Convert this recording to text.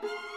Bye.